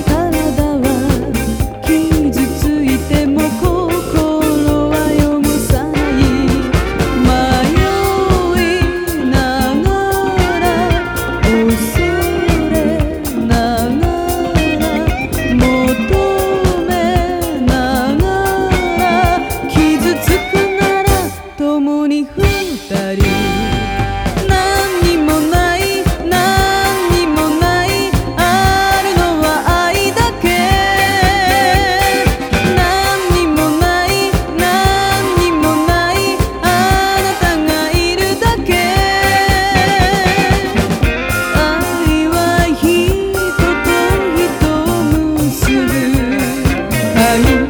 good. Ay.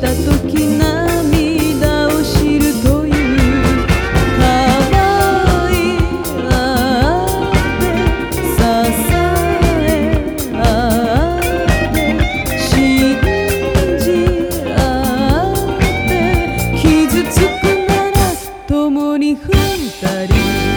た時涙を知るという可いて支えあって信じあって傷つくなら共に二人